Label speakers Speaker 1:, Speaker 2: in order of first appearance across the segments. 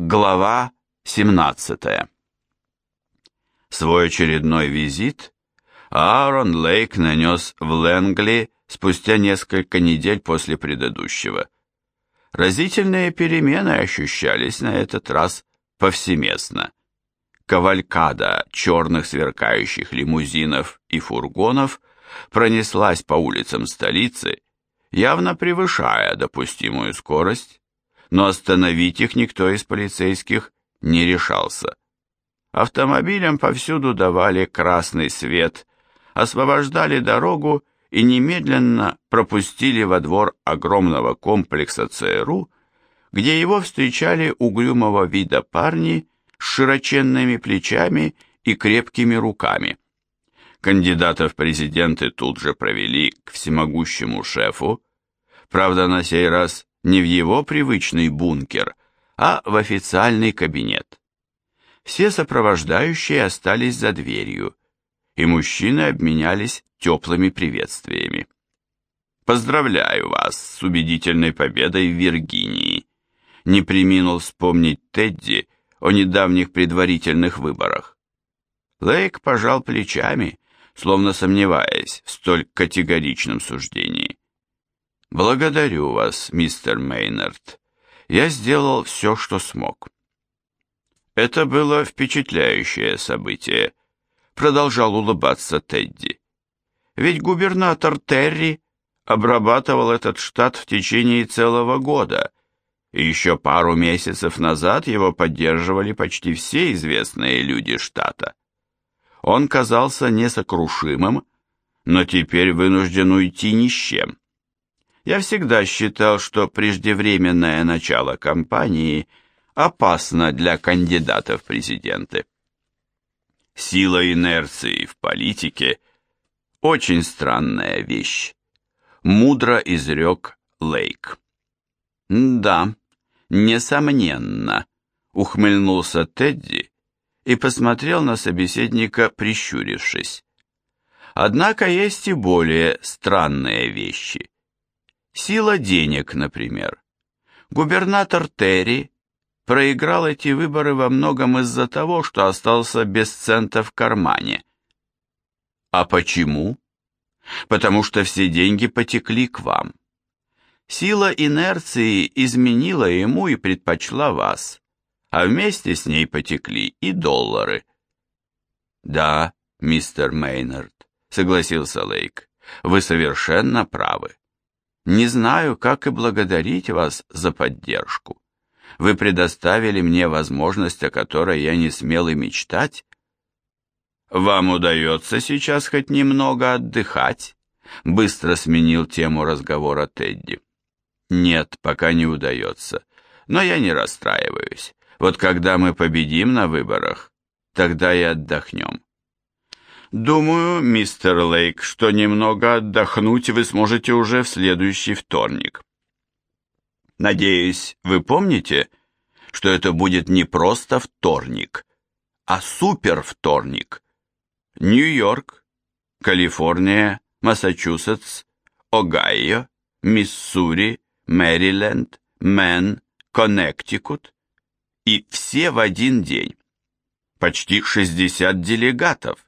Speaker 1: Глава 17 Свой очередной визит Аарон Лейк нанес в Лэнгли спустя несколько недель после предыдущего. Разительные перемены ощущались на этот раз повсеместно. Кавалькада черных сверкающих лимузинов и фургонов пронеслась по улицам столицы, явно превышая допустимую скорость, но остановить их никто из полицейских не решался. Автомобилям повсюду давали красный свет, освобождали дорогу и немедленно пропустили во двор огромного комплекса ЦРУ, где его встречали угрюмого вида парни с широченными плечами и крепкими руками. Кандидата в президенты тут же провели к всемогущему шефу, правда, на сей раз не в его привычный бункер, а в официальный кабинет. Все сопровождающие остались за дверью, и мужчины обменялись теплыми приветствиями. «Поздравляю вас с убедительной победой в Виргинии», не приминул вспомнить Тедди о недавних предварительных выборах. Лейк пожал плечами, словно сомневаясь в столь категоричном суждении. «Благодарю вас, мистер Мейнард. Я сделал все, что смог». Это было впечатляющее событие, продолжал улыбаться Тедди. Ведь губернатор Терри обрабатывал этот штат в течение целого года, и еще пару месяцев назад его поддерживали почти все известные люди штата. Он казался несокрушимым, но теперь вынужден уйти ни с чем. Я всегда считал, что преждевременное начало кампании опасно для кандидатов в президенты. Сила инерции в политике – очень странная вещь. Мудро изрек Лейк. «Да, несомненно», — ухмыльнулся Тедди и посмотрел на собеседника, прищурившись. «Однако есть и более странные вещи. Сила денег, например. Губернатор Терри проиграл эти выборы во многом из-за того, что остался без цента в кармане. А почему? Потому что все деньги потекли к вам. Сила инерции изменила ему и предпочла вас, а вместе с ней потекли и доллары. Да, мистер Мейнард, согласился Лейк, вы совершенно правы. Не знаю, как и благодарить вас за поддержку. Вы предоставили мне возможность, о которой я не смел и мечтать. Вам удается сейчас хоть немного отдыхать? Быстро сменил тему разговора Тедди. Нет, пока не удается. Но я не расстраиваюсь. Вот когда мы победим на выборах, тогда и отдохнем. Думаю, мистер Лейк, что немного отдохнуть вы сможете уже в следующий вторник. Надеюсь, вы помните, что это будет не просто вторник, а супервторник. Нью-Йорк, Калифорния, Массачусетс, Огайо, Миссури, Мэриленд, Мэн, Коннектикут и все в один день. Почти 60 делегатов.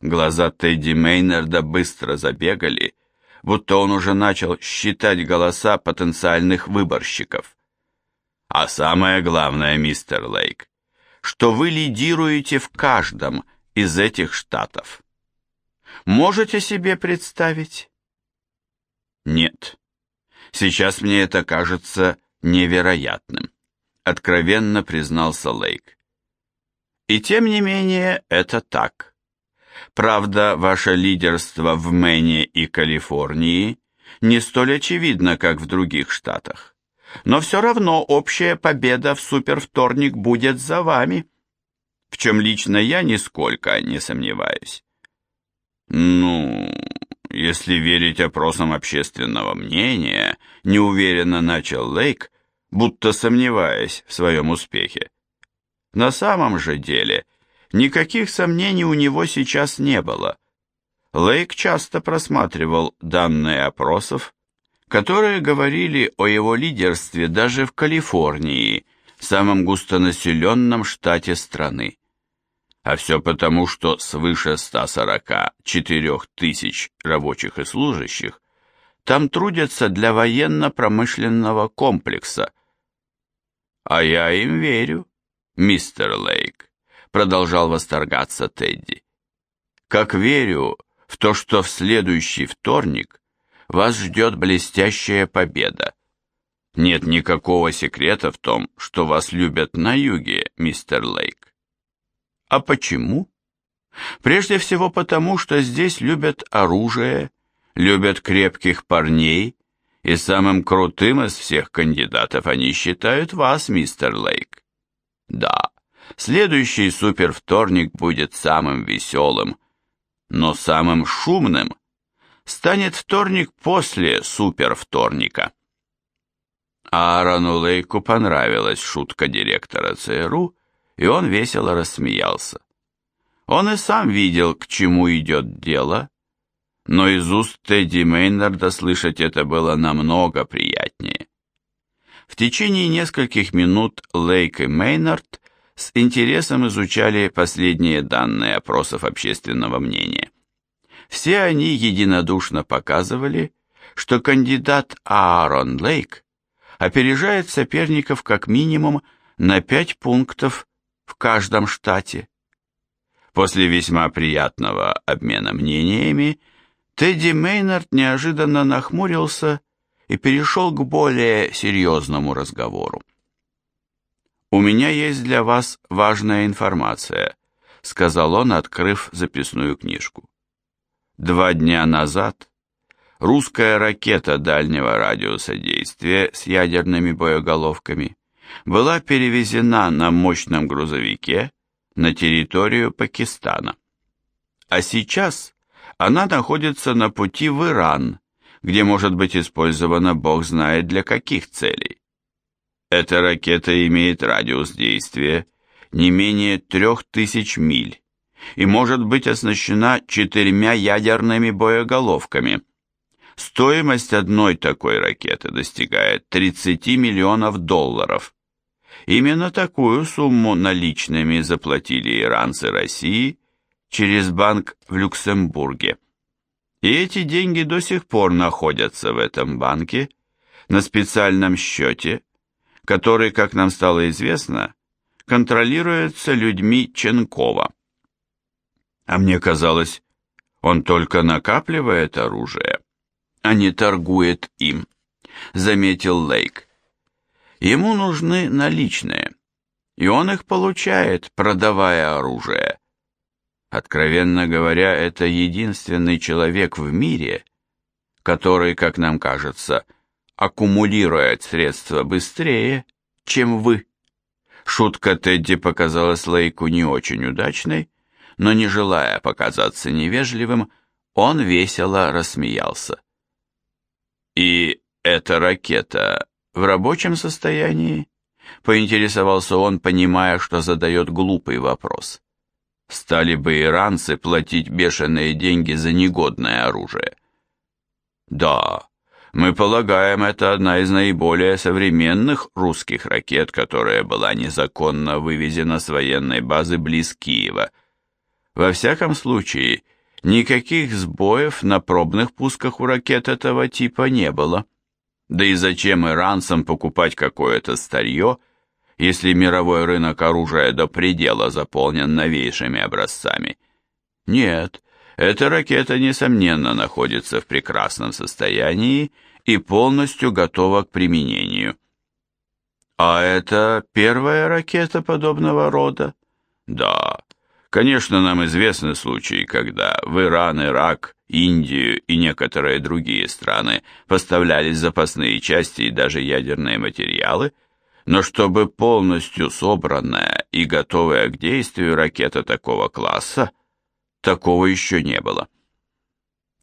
Speaker 1: Глаза Тедди Мейнерда быстро забегали, будто он уже начал считать голоса потенциальных выборщиков. А самое главное, мистер Лейк, что вы лидируете в каждом из этих штатов. Можете себе представить? Нет. Сейчас мне это кажется невероятным, откровенно признался Лейк. И тем не менее, это так. Правда, ваше лидерство в Мэне и Калифорнии не столь очевидно, как в других штатах. Но все равно общая победа в супервторник будет за вами, в чем лично я нисколько не сомневаюсь. Ну, если верить опросам общественного мнения, неуверенно начал Лейк, будто сомневаясь в своем успехе. На самом же деле – Никаких сомнений у него сейчас не было. Лейк часто просматривал данные опросов, которые говорили о его лидерстве даже в Калифорнии, самом густонаселенном штате страны. А все потому, что свыше 144 тысяч рабочих и служащих там трудятся для военно-промышленного комплекса. А я им верю, мистер Лейк, продолжал восторгаться Тедди. Как верю в то, что в следующий вторник вас ждет блестящая победа. Нет никакого секрета в том, что вас любят на юге, мистер Лейк. А почему? Прежде всего потому, что здесь любят оружие, любят крепких парней, и самым крутым из всех кандидатов они считают вас, мистер Лейк. Да, следующий супервторник будет самым веселым, но самым шумным станет вторник после супервторника. Аарону Лейку понравилась шутка директора ЦРУ, и он весело рассмеялся. Он и сам видел, к чему идет дело, но из уст Тедди Мейнарда слышать это было намного приятнее. В течение нескольких минут Лейк и Мейнард с интересом изучали последние данные опросов общественного мнения. Все они единодушно показывали, что кандидат Аарон Лейк опережает соперников как минимум на 5 пунктов в каждом штате. После весьма приятного обмена мнениями Тедди Мейнард неожиданно нахмурился и перешел к более серьезному разговору. «У меня есть для вас важная информация», — сказал он, открыв записную книжку. «Два дня назад русская ракета дальнего радиуса действия с ядерными боеголовками была перевезена на мощном грузовике на территорию Пакистана. А сейчас она находится на пути в Иран, где может быть использована бог знает для каких целей. Эта ракета имеет радиус действия не менее трех тысяч миль и может быть оснащена четырьмя ядерными боеголовками. Стоимость одной такой ракеты достигает 30 миллионов долларов. Именно такую сумму наличными заплатили иранцы России через банк в Люксембурге. И эти деньги до сих пор находятся в этом банке на специальном счете, который, как нам стало известно, контролируется людьми Ченкова. А мне казалось, он только накапливает оружие, а не торгует им, заметил Лейк. Ему нужны наличные, и он их получает, продавая оружие. Откровенно говоря, это единственный человек в мире, который, как нам кажется, аккумулирует средства быстрее, чем вы. Шутка Тедди показалась Лейку не очень удачной, но не желая показаться невежливым, он весело рассмеялся. «И эта ракета в рабочем состоянии?» — поинтересовался он, понимая, что задает глупый вопрос. Стали бы иранцы платить бешеные деньги за негодное оружие. Да, мы полагаем, это одна из наиболее современных русских ракет, которая была незаконно вывезена с военной базы близ Киева. Во всяком случае, никаких сбоев на пробных пусках у ракет этого типа не было. Да и зачем иранцам покупать какое-то старье, если мировой рынок оружия до предела заполнен новейшими образцами. Нет, эта ракета, несомненно, находится в прекрасном состоянии и полностью готова к применению. А это первая ракета подобного рода? Да. Конечно, нам известны случаи, когда в Иран, Ирак, Индию и некоторые другие страны поставлялись запасные части и даже ядерные материалы – но чтобы полностью собранная и готовая к действию ракета такого класса, такого еще не было.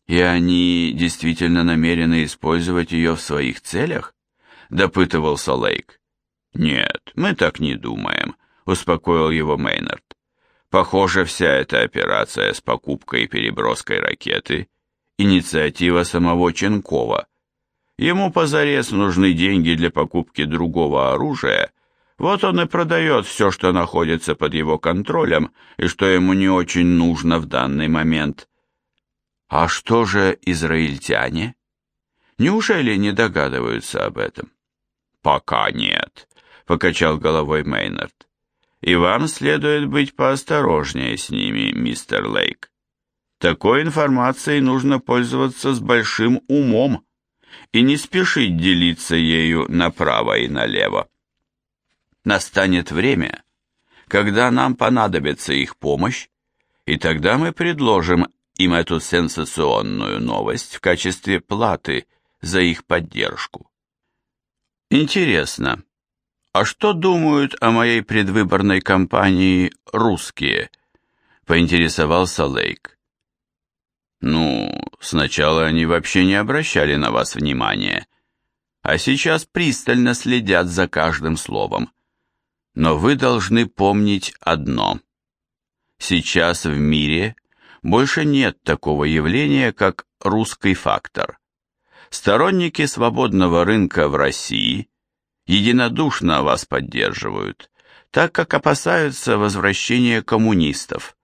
Speaker 1: И они действительно намерены использовать ее в своих целях? Допытывался Лейк. Нет, мы так не думаем, успокоил его Мейнард. Похоже, вся эта операция с покупкой и переброской ракеты – инициатива самого Ченкова – Ему позарез нужны деньги для покупки другого оружия, Вот он и продает все, что находится под его контролем и что ему не очень нужно в данный момент. А что же израильтяне? Неужели не догадываются об этом? Пока нет, покачал головой Мейнард. И вам следует быть поосторожнее с ними, мистер Лейк. Такой информацией нужно пользоваться с большим умом и не спешить делиться ею направо и налево. Настанет время, когда нам понадобится их помощь, и тогда мы предложим им эту сенсационную новость в качестве платы за их поддержку. Интересно, а что думают о моей предвыборной кампании русские? Поинтересовался Лейк. Ну, сначала они вообще не обращали на вас внимания, а сейчас пристально следят за каждым словом. Но вы должны помнить одно. Сейчас в мире больше нет такого явления, как русский фактор. Сторонники свободного рынка в России единодушно вас поддерживают, так как опасаются возвращения коммунистов.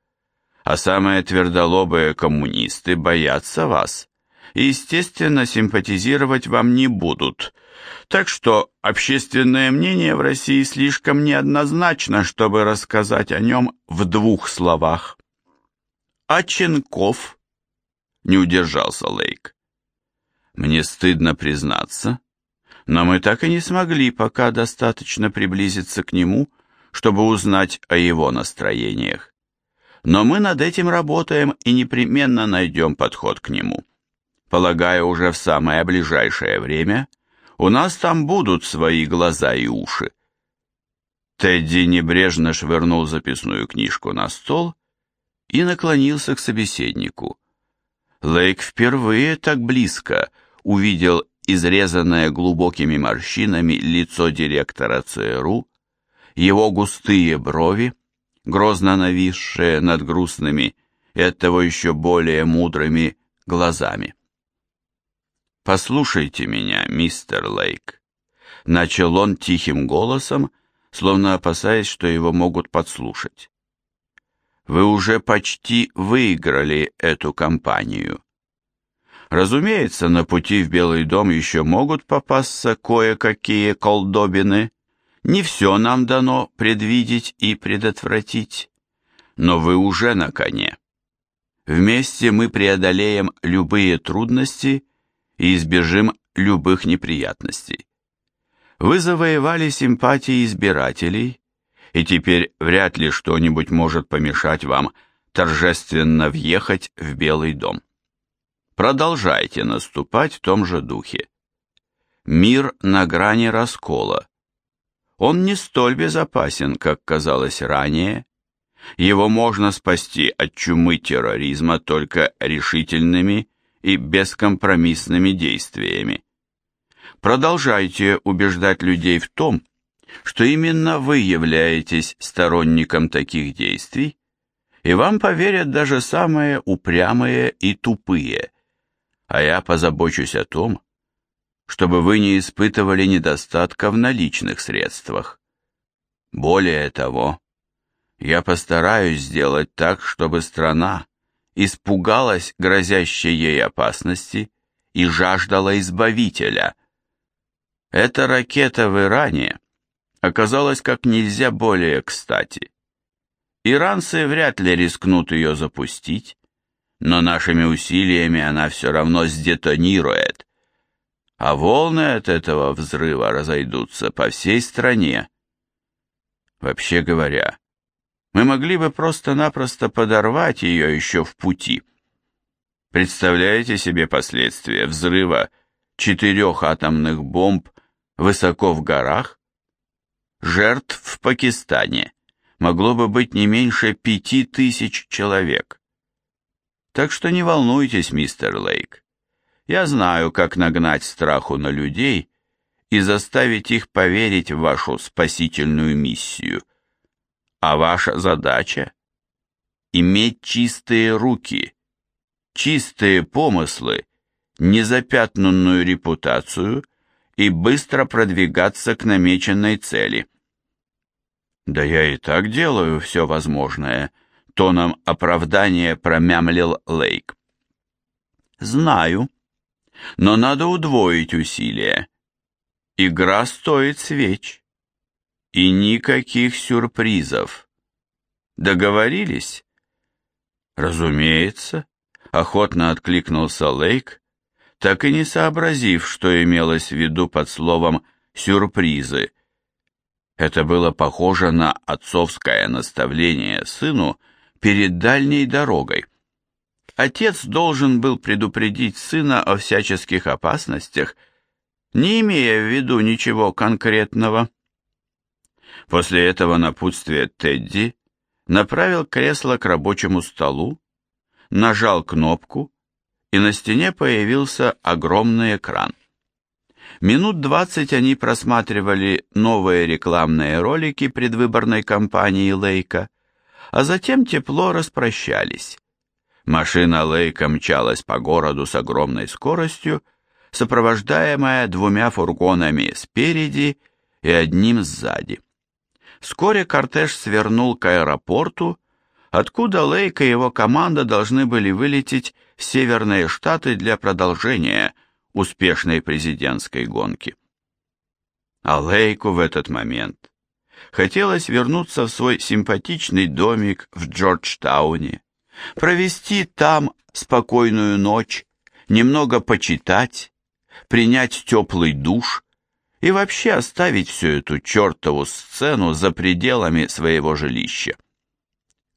Speaker 1: А самые твердолобые коммунисты боятся вас и, естественно, симпатизировать вам не будут. Так что общественное мнение в России слишком неоднозначно, чтобы рассказать о нем в двух словах. А Ченков? Не удержался Лейк. Мне стыдно признаться, но мы так и не смогли пока достаточно приблизиться к нему, чтобы узнать о его настроениях. Но мы над этим работаем и непременно найдем подход к нему. Полагаю, уже в самое ближайшее время у нас там будут свои глаза и уши. Тедди небрежно швырнул записную книжку на стол и наклонился к собеседнику. Лейк впервые так близко увидел изрезанное глубокими морщинами лицо директора ЦРУ, его густые брови, грозно нависшие над грустными и оттого еще более мудрыми глазами. «Послушайте меня, мистер Лейк», — начал он тихим голосом, словно опасаясь, что его могут подслушать. «Вы уже почти выиграли эту кампанию. Разумеется, на пути в Белый дом еще могут попасться кое-какие колдобины. Не все нам дано предвидеть и предотвратить. Но вы уже на коне. Вместе мы преодолеем любые трудности и избежим любых неприятностей. Вы завоевали симпатии избирателей, и теперь вряд ли что-нибудь может помешать вам торжественно въехать в Белый дом. Продолжайте наступать в том же духе. Мир на грани раскола. Он не столь безопасен, как казалось ранее. Его можно спасти от чумы терроризма только решительными и бескомпромиссными действиями. Продолжайте убеждать людей в том, что именно вы являетесь сторонником таких действий, и вам поверят даже самые упрямые и тупые – а я позабочусь о том, чтобы вы не испытывали недостатка в наличных средствах. Более того, я постараюсь сделать так, чтобы страна испугалась грозящей ей опасности и жаждала избавителя. Эта ракета в Иране оказалась как нельзя более кстати. Иранцы вряд ли рискнут ее запустить, но нашими усилиями она все равно сдетонирует, а волны от этого взрыва разойдутся по всей стране. Вообще говоря, мы могли бы просто-напросто подорвать ее еще в пути. Представляете себе последствия взрыва четырех атомных бомб высоко в горах? Жертв в Пакистане могло бы быть не меньше пяти тысяч человек. Так что не волнуйтесь, мистер Лейк. Я знаю, как нагнать страху на людей и заставить их поверить в вашу спасительную миссию. А ваша задача — иметь чистые руки, чистые помыслы, незапятнанную репутацию и быстро продвигаться к намеченной цели. «Да я и так делаю все возможное», — тоном оправдания промямлил Лейк. «Знаю, но надо удвоить усилия. Игра стоит свеч. И никаких сюрпризов. Договорились?» «Разумеется», — охотно откликнулся Лейк, так и не сообразив, что имелось в виду под словом «сюрпризы», это было похоже на отцовское наставление сыну перед дальней дорогой. Отец должен был предупредить сына о всяческих опасностях, не имея в виду ничего конкретного. После этого напутствие Тедди направил кресло к рабочему столу, нажал кнопку, и на стене появился огромный экран. Минут двадцать они просматривали новые рекламные ролики предвыборной кампании Лейка, а затем тепло распрощались. Машина Лейка мчалась по городу с огромной скоростью, сопровождаемая двумя фургонами спереди и одним сзади. Вскоре кортеж свернул к аэропорту, откуда Лейк и его команда должны были вылететь в Северные Штаты для продолжения – успешной президентской гонки. А Лейку в этот момент хотелось вернуться в свой симпатичный домик в Джорджтауне, провести там спокойную ночь, немного почитать, принять теплый душ и вообще оставить всю эту чертову сцену за пределами своего жилища.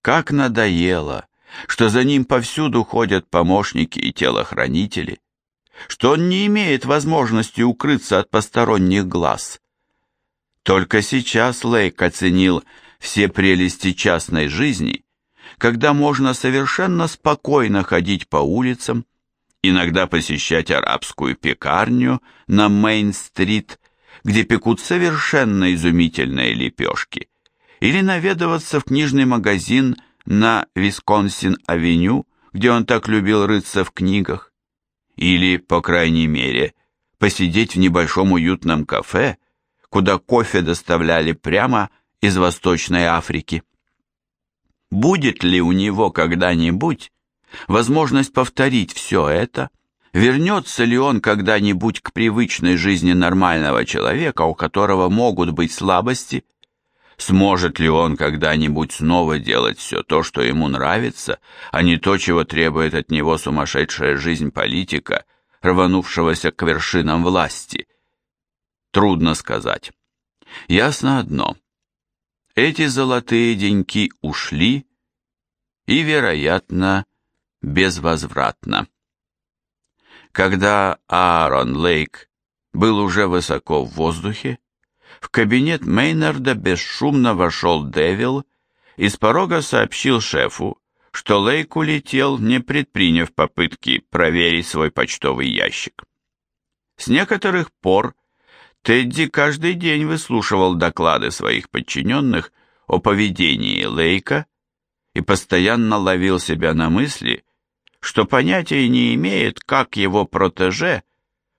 Speaker 1: Как надоело, что за ним повсюду ходят помощники и телохранители, что он не имеет возможности укрыться от посторонних глаз. Только сейчас Лейк оценил все прелести частной жизни, когда можно совершенно спокойно ходить по улицам, иногда посещать арабскую пекарню на Мейн-стрит, где пекут совершенно изумительные лепешки, или наведываться в книжный магазин на Висконсин-авеню, где он так любил рыться в книгах, или, по крайней мере, посидеть в небольшом уютном кафе, куда кофе доставляли прямо из Восточной Африки. Будет ли у него когда-нибудь возможность повторить все это? Вернется ли он когда-нибудь к привычной жизни нормального человека, у которого могут быть слабости? Сможет ли он когда-нибудь снова делать все то, что ему нравится, а не то, чего требует от него сумасшедшая жизнь политика, рванувшегося к вершинам власти? Трудно сказать. Ясно одно. Эти золотые деньки ушли и, вероятно, безвозвратно. Когда Аарон Лейк был уже высоко в воздухе, в кабинет Мейнарда бесшумно вошел Дэвил и с порога сообщил шефу, что Лейк улетел, не предприняв попытки проверить свой почтовый ящик. С некоторых пор Тедди каждый день выслушивал доклады своих подчиненных о поведении Лейка и постоянно ловил себя на мысли, что понятия не имеет, как его протеже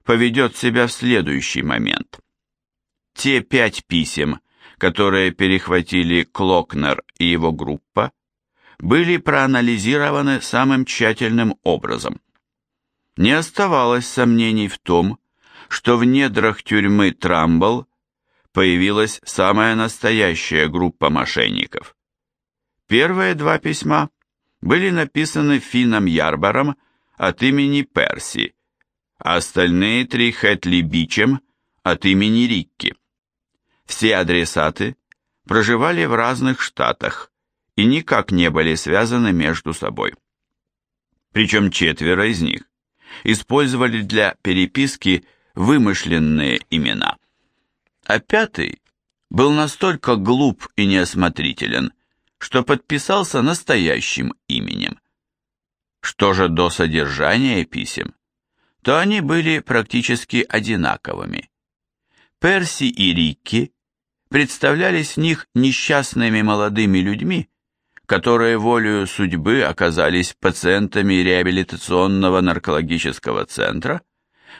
Speaker 1: поведет себя в следующий момент. Те пять писем, которые перехватили Клокнер и его группа, были проанализированы самым тщательным образом. Не оставалось сомнений в том, что в недрах тюрьмы Трамбл появилась самая настоящая группа мошенников. Первые два письма были написаны Финном Ярбором от имени Перси, а остальные три Хэтли Бичем от имени Рикки. Все адресаты проживали в разных штатах и никак не были связаны между собой. Причем четверо из них использовали для переписки вымышленные имена. А пятый был настолько глуп и неосмотрителен, что подписался настоящим именем. Что же до содержания писем, то они были практически одинаковыми. Перси и Рикки представлялись в них несчастными молодыми людьми, которые волею судьбы оказались пациентами реабилитационного наркологического центра,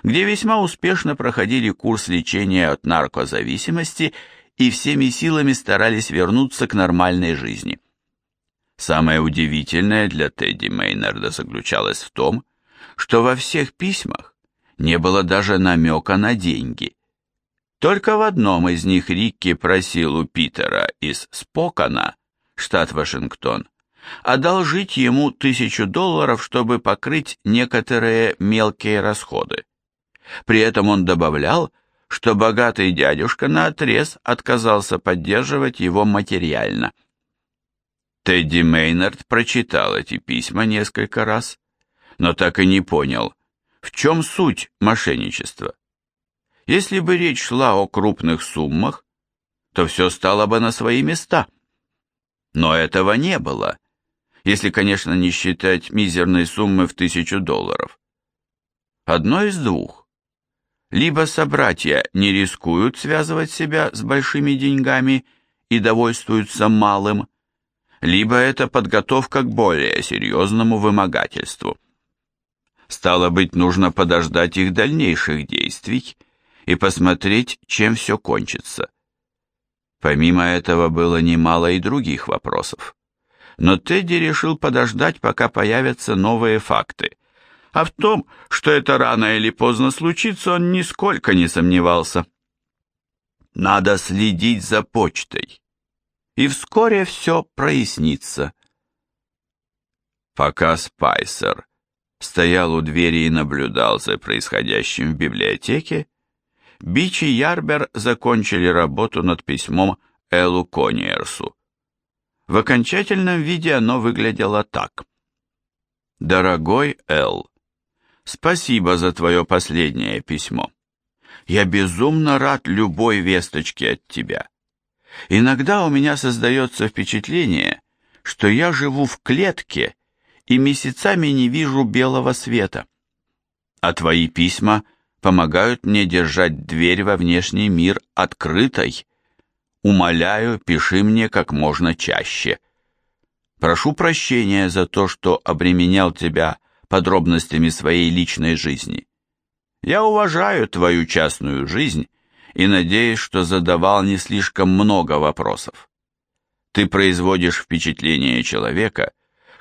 Speaker 1: где весьма успешно проходили курс лечения от наркозависимости и всеми силами старались вернуться к нормальной жизни. Самое удивительное для Тедди Мейнарда заключалось в том, что во всех письмах не было даже намека на деньги. Только в одном из них Рикки просил у Питера из Спокана, штат Вашингтон, одолжить ему тысячу долларов, чтобы покрыть некоторые мелкие расходы. При этом он добавлял, что богатый дядюшка наотрез отказался поддерживать его материально. Тедди Мейнард прочитал эти письма несколько раз, но так и не понял, в чем суть мошенничества. Если бы речь шла о крупных суммах, то все стало бы на свои места. Но этого не было, если, конечно, не считать мизерной суммы в тысячу долларов. Одно из двух. Либо собратья не рискуют связывать себя с большими деньгами и довольствуются малым, либо это подготовка к более серьезному вымогательству. Стало быть, нужно подождать их дальнейших действий и посмотреть, чем все кончится. Помимо этого было немало и других вопросов. Но Тедди решил подождать, пока появятся новые факты. А в том, что это рано или поздно случится, он нисколько не сомневался. Надо следить за почтой. И вскоре все прояснится. Пока Спайсер стоял у двери и наблюдал за происходящим в библиотеке, Бич и Ярбер закончили работу над письмом Эллу Кониерсу. В окончательном виде оно выглядело так. «Дорогой Эл, спасибо за твое последнее письмо. Я безумно рад любой весточке от тебя. Иногда у меня создается впечатление, что я живу в клетке и месяцами не вижу белого света. А твои письма помогают мне держать дверь во внешний мир открытой. Умоляю, пиши мне как можно чаще. Прошу прощения за то, что обременял тебя подробностями своей личной жизни. Я уважаю твою частную жизнь и надеюсь, что задавал не слишком много вопросов. Ты производишь впечатление человека,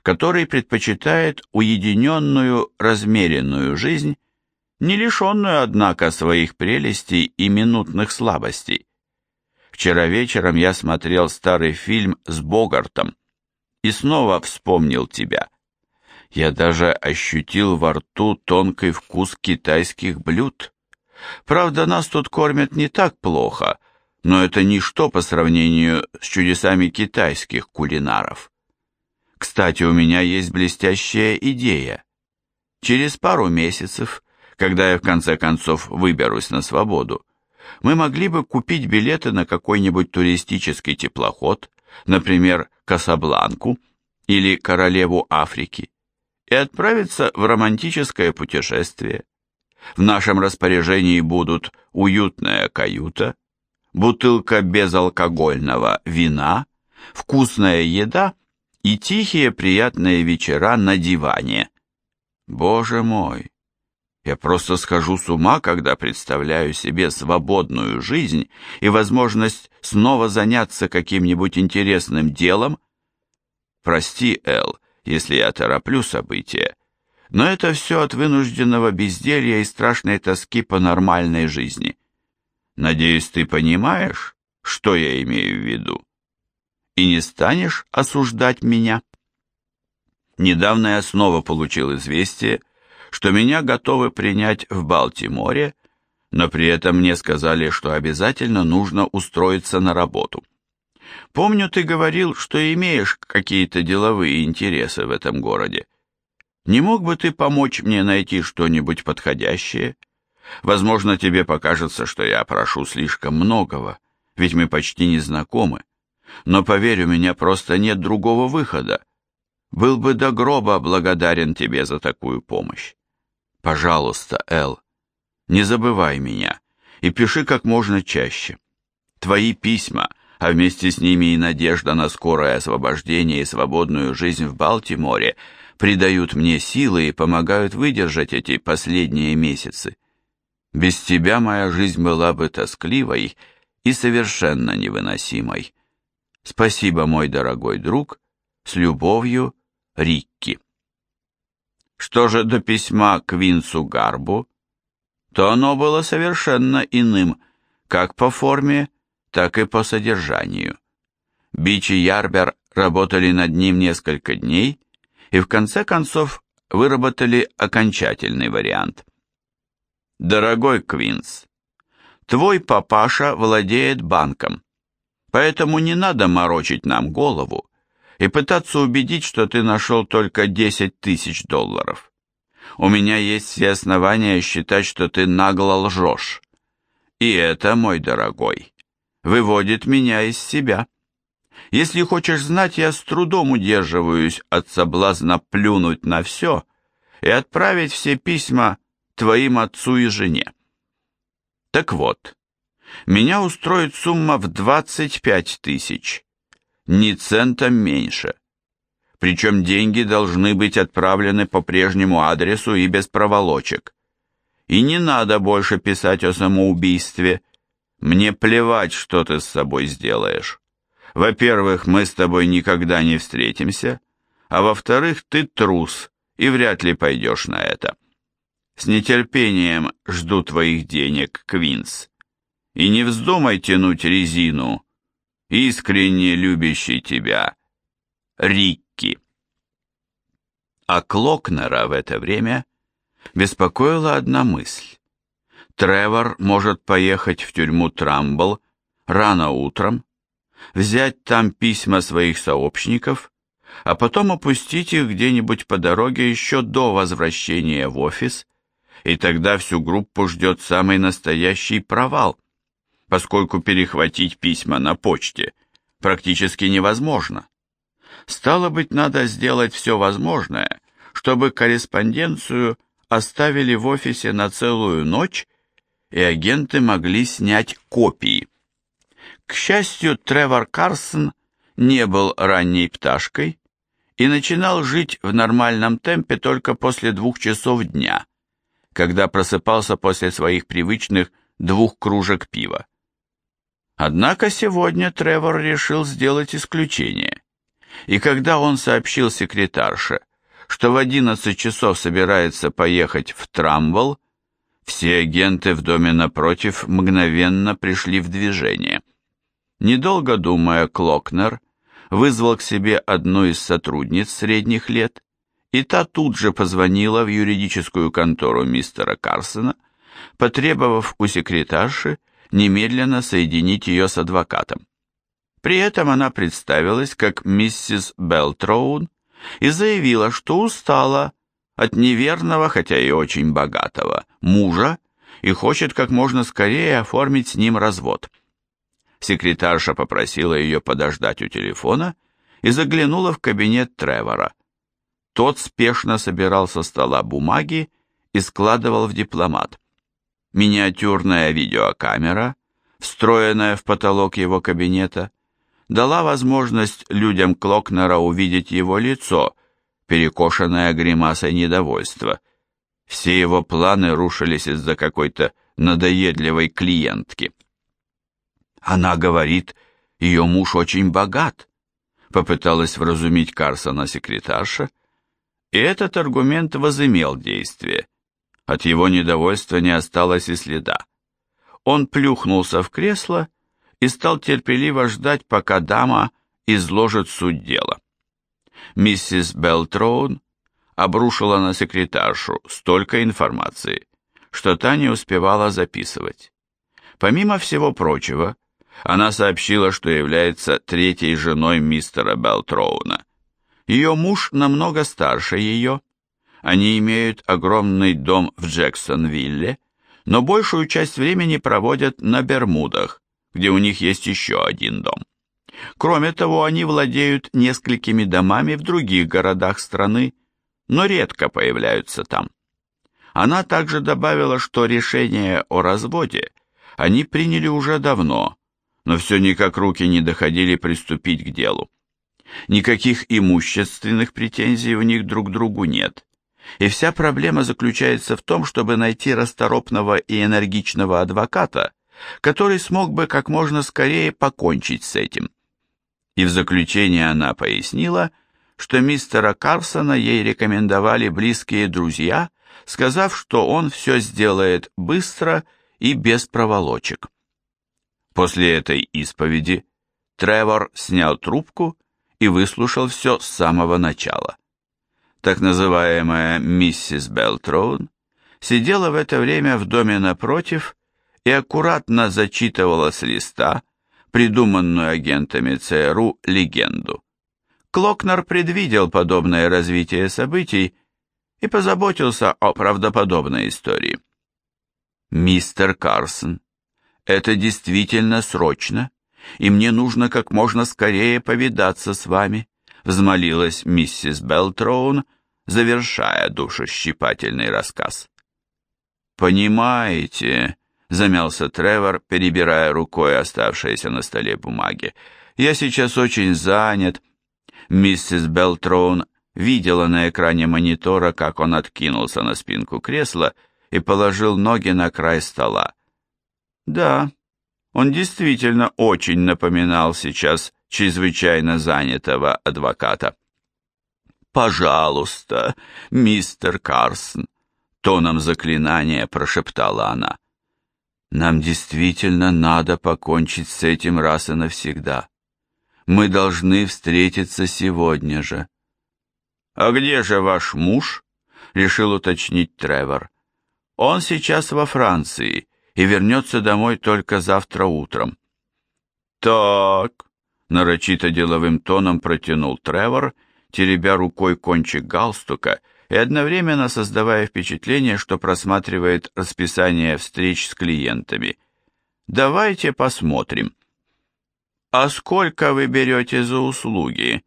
Speaker 1: который предпочитает уединенную, размеренную жизнь, не лишенную, однако, своих прелестей и минутных слабостей. Вчера вечером я смотрел старый фильм с Богартом и снова вспомнил тебя. Я даже ощутил во рту тонкий вкус китайских блюд. Правда, нас тут кормят не так плохо, но это ничто по сравнению с чудесами китайских кулинаров. Кстати, у меня есть блестящая идея. Через пару месяцев, когда я в конце концов выберусь на свободу, мы могли бы купить билеты на какой-нибудь туристический теплоход, например, Касабланку или Королеву Африки, и отправиться в романтическое путешествие. В нашем распоряжении будут уютная каюта, бутылка безалкогольного вина, вкусная еда и тихие приятные вечера на диване. Боже мой! Я просто схожу с ума, когда представляю себе свободную жизнь и возможность снова заняться каким-нибудь интересным делом. Прости, Эл, если я тороплю события, но это все от вынужденного безделья и страшной тоски по нормальной жизни. Надеюсь, ты понимаешь, что я имею в виду? и не станешь осуждать меня. Недавно я снова получил известие, что меня готовы принять в Балтиморе, но при этом мне сказали, что обязательно нужно устроиться на работу. Помню, ты говорил, что имеешь какие-то деловые интересы в этом городе. Не мог бы ты помочь мне найти что-нибудь подходящее? Возможно, тебе покажется, что я прошу слишком многого, ведь мы почти не знакомы. Но поверь, у меня просто нет другого выхода. Был бы до гроба благодарен тебе за такую помощь. Пожалуйста, Эл, не забывай меня и пиши как можно чаще. Твои письма, а вместе с ними и надежда на скорое освобождение и свободную жизнь в Балтиморе придают мне силы и помогают выдержать эти последние месяцы. Без тебя моя жизнь была бы тоскливой и совершенно невыносимой. Спасибо, мой дорогой друг, с любовью, Рикки. Что же до письма к Винсу Гарбу, то оно было совершенно иным, как по форме, так и по содержанию. Бич и Ярбер работали над ним несколько дней и в конце концов выработали окончательный вариант. Дорогой Квинс, твой папаша владеет банком, поэтому не надо морочить нам голову и пытаться убедить, что ты нашел только 10 тысяч долларов. У меня есть все основания считать, что ты нагло лжешь. И это, мой дорогой, выводит меня из себя. Если хочешь знать, я с трудом удерживаюсь от соблазна плюнуть на все и отправить все письма твоим отцу и жене. Так вот, меня устроит сумма в 25 тысяч, ни цента меньше. Причем деньги должны быть отправлены по прежнему адресу и без проволочек. И не надо больше писать о самоубийстве. Мне плевать, что ты с собой сделаешь. Во-первых, мы с тобой никогда не встретимся, а во-вторых, ты трус и вряд ли пойдешь на это. С нетерпением жду твоих денег, Квинс. И не вздумай тянуть резину. Искренне любящий тебя, Рикки. А Клокнера в это время беспокоила одна мысль. Тревор может поехать в тюрьму Трамбл рано утром, взять там письма своих сообщников, а потом опустить их где-нибудь по дороге еще до возвращения в офис и тогда всю группу ждет самый настоящий провал, поскольку перехватить письма на почте практически невозможно. Стало быть, надо сделать все возможное, чтобы корреспонденцию оставили в офисе на целую ночь, и агенты могли снять копии. К счастью, Тревор Карсон не был ранней пташкой и начинал жить в нормальном темпе только после двух часов дня, когда просыпался после своих привычных двух кружек пива. Однако сегодня Тревор решил сделать исключение, и когда он сообщил секретарше, что в 11 часов собирается поехать в Трамбл, все агенты в доме напротив мгновенно пришли в движение. Недолго думая, Клокнер вызвал к себе одну из сотрудниц средних лет и та тут же позвонила в юридическую контору мистера Карсона, потребовав у секретарши немедленно соединить ее с адвокатом. При этом она представилась как миссис Белтроун и заявила, что устала от неверного, хотя и очень богатого, мужа и хочет как можно скорее оформить с ним развод. Секретарша попросила ее подождать у телефона и заглянула в кабинет Тревора. Тот спешно собирал со стола бумаги и складывал в дипломат. Миниатюрная видеокамера, встроенная в потолок его кабинета, дала возможность людям Клокнера увидеть его лицо, перекошенное гримасой недовольства. Все его планы рушились из-за какой-то надоедливой клиентки. Она говорит, ее муж очень богат, попыталась вразумить Карсона секретарша, и этот аргумент возымел действие. От его недовольства не осталось и следа. Он плюхнулся в кресло и стал терпеливо ждать, пока дама изложит суть дела. Миссис Белтроун обрушила на секретаршу столько информации, что та не успевала записывать. Помимо всего прочего, она сообщила, что является третьей женой мистера Белтроуна, ее муж намного старше ее. Они имеют огромный дом в Джексонвилле, но большую часть времени проводят на Бермудах, где у них есть еще один дом. Кроме того, они владеют несколькими домами в других городах страны, но редко появляются там. Она также добавила, что решение о разводе они приняли уже давно, но все никак руки не доходили приступить к делу. Никаких имущественных претензий у них друг к другу нет. И вся проблема заключается в том, чтобы найти расторопного и энергичного адвоката, который смог бы как можно скорее покончить с этим. И в заключение она пояснила, что мистера Карсона ей рекомендовали близкие друзья, сказав, что он все сделает быстро и без проволочек. После этой исповеди Тревор снял трубку и выслушал все с самого начала. Так называемая миссис Белтроун сидела в это время в доме напротив и аккуратно зачитывала с листа придуманную агентами ЦРУ легенду. Клокнер предвидел подобное развитие событий и позаботился о правдоподобной истории. «Мистер Карсон, это действительно срочно, и мне нужно как можно скорее повидаться с вами», взмолилась миссис Белтроун, завершая душещипательный рассказ. «Понимаете», — замялся Тревор, перебирая рукой оставшиеся на столе бумаги, «я сейчас очень занят». Миссис Белтроун видела на экране монитора, как он откинулся на спинку кресла и положил ноги на край стола. Да, он действительно очень напоминал сейчас чрезвычайно занятого адвоката. «Пожалуйста, мистер Карсон», — тоном заклинания прошептала она. «Нам действительно надо покончить с этим раз и навсегда. Мы должны встретиться сегодня же». «А где же ваш муж?» — решил уточнить Тревор. «Он сейчас во Франции и вернется домой только завтра утром». «Так», — нарочито деловым тоном протянул Тревор, теребя рукой кончик галстука и одновременно создавая впечатление, что просматривает расписание встреч с клиентами. «Давайте посмотрим». «А сколько вы берете за услуги?»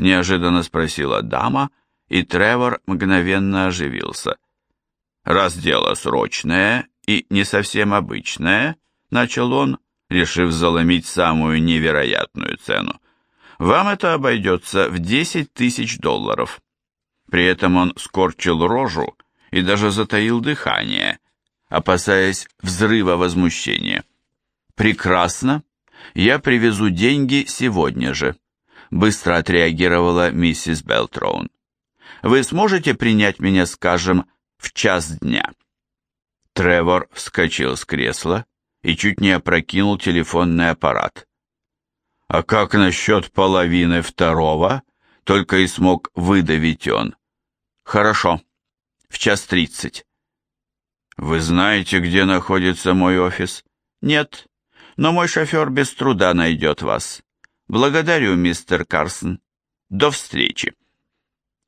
Speaker 1: неожиданно спросила дама, и Тревор мгновенно оживился. «Раз дело срочное и не совсем обычное», — начал он, решив заломить самую невероятную цену, «вам это обойдется в десять тысяч долларов». При этом он скорчил рожу и даже затаил дыхание, опасаясь взрыва возмущения. «Прекрасно. Я привезу деньги сегодня же», быстро отреагировала миссис Белтроун. «Вы сможете принять меня, скажем, в час дня?» Тревор вскочил с кресла и чуть не опрокинул телефонный аппарат. «А как насчет половины второго?» Только и смог выдавить он. «Хорошо, в час тридцать». «Вы знаете, где находится мой офис?» «Нет, но мой шофер без труда найдет вас. Благодарю, мистер Карсон. До встречи.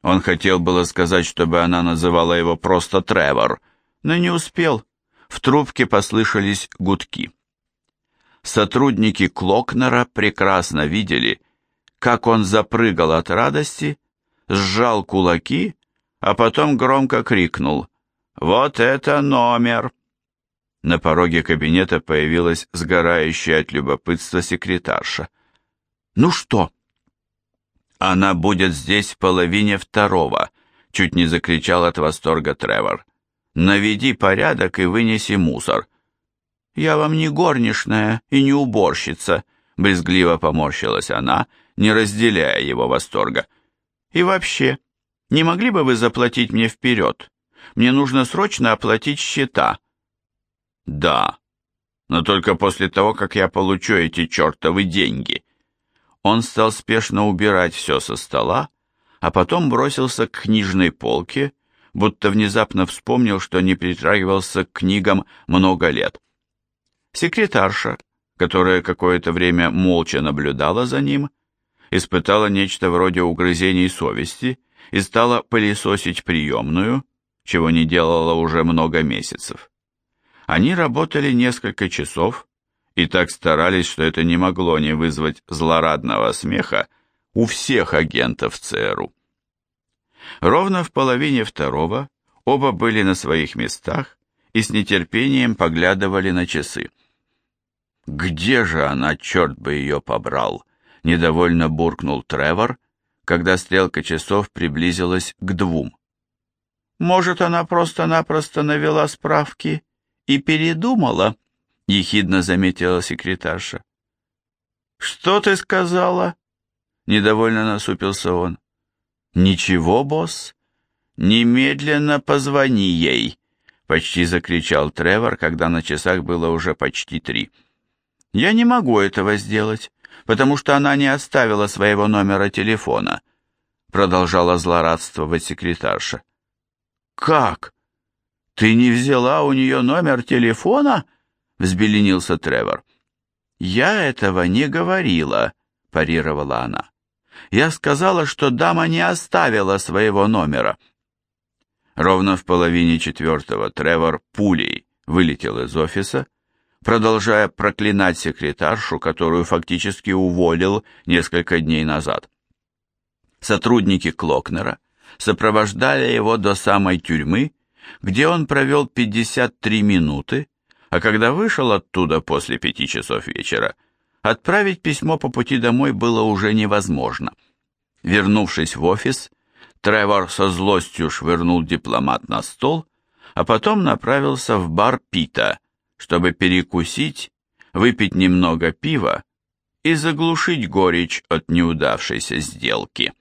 Speaker 1: Он хотел было сказать, чтобы она называла его просто Тревор, но не успел. В трубке послышались гудки. Сотрудники Клокнера прекрасно видели, как он запрыгал от радости, сжал кулаки, а потом громко крикнул «Вот это номер!». На пороге кабинета появилась сгорающая от любопытства секретарша. Ну что? Она будет здесь в половине второго, чуть не закричал от восторга Тревор. Наведи порядок и вынеси мусор. Я вам не горничная и не уборщица, брезгливо поморщилась она, не разделяя его восторга. И вообще, не могли бы вы заплатить мне вперед? Мне нужно срочно оплатить счета. Да, но только после того, как я получу эти чертовы деньги. Он стал спешно убирать все со стола, а потом бросился к книжной полке, будто внезапно вспомнил, что не притрагивался к книгам много лет. Секретарша, которая какое-то время молча наблюдала за ним, испытала нечто вроде угрызений совести и стала пылесосить приемную, чего не делала уже много месяцев. Они работали несколько часов, и так старались, что это не могло не вызвать злорадного смеха у всех агентов ЦРУ. Ровно в половине второго оба были на своих местах и с нетерпением поглядывали на часы. «Где же она, черт бы ее побрал?» — недовольно буркнул Тревор, когда стрелка часов приблизилась к двум. «Может, она просто-напросто навела справки и передумала?» — ехидно заметила секретарша. «Что ты сказала?» — недовольно насупился он. «Ничего, босс. Немедленно позвони ей», — почти закричал Тревор, когда на часах было уже почти три. «Я не могу этого сделать, потому что она не оставила своего номера телефона», — продолжала злорадствовать секретарша. «Как? Ты не взяла у нее номер телефона?» — взбеленился Тревор. «Я этого не говорила», — парировала она. «Я сказала, что дама не оставила своего номера». Ровно в половине четвертого Тревор пулей вылетел из офиса, продолжая проклинать секретаршу, которую фактически уволил несколько дней назад. Сотрудники Клокнера сопровождали его до самой тюрьмы, где он провел 53 минуты, а когда вышел оттуда после пяти часов вечера, отправить письмо по пути домой было уже невозможно. Вернувшись в офис, Тревор со злостью швырнул дипломат на стол, а потом направился в бар Пита, чтобы перекусить, выпить немного пива и заглушить горечь от неудавшейся сделки.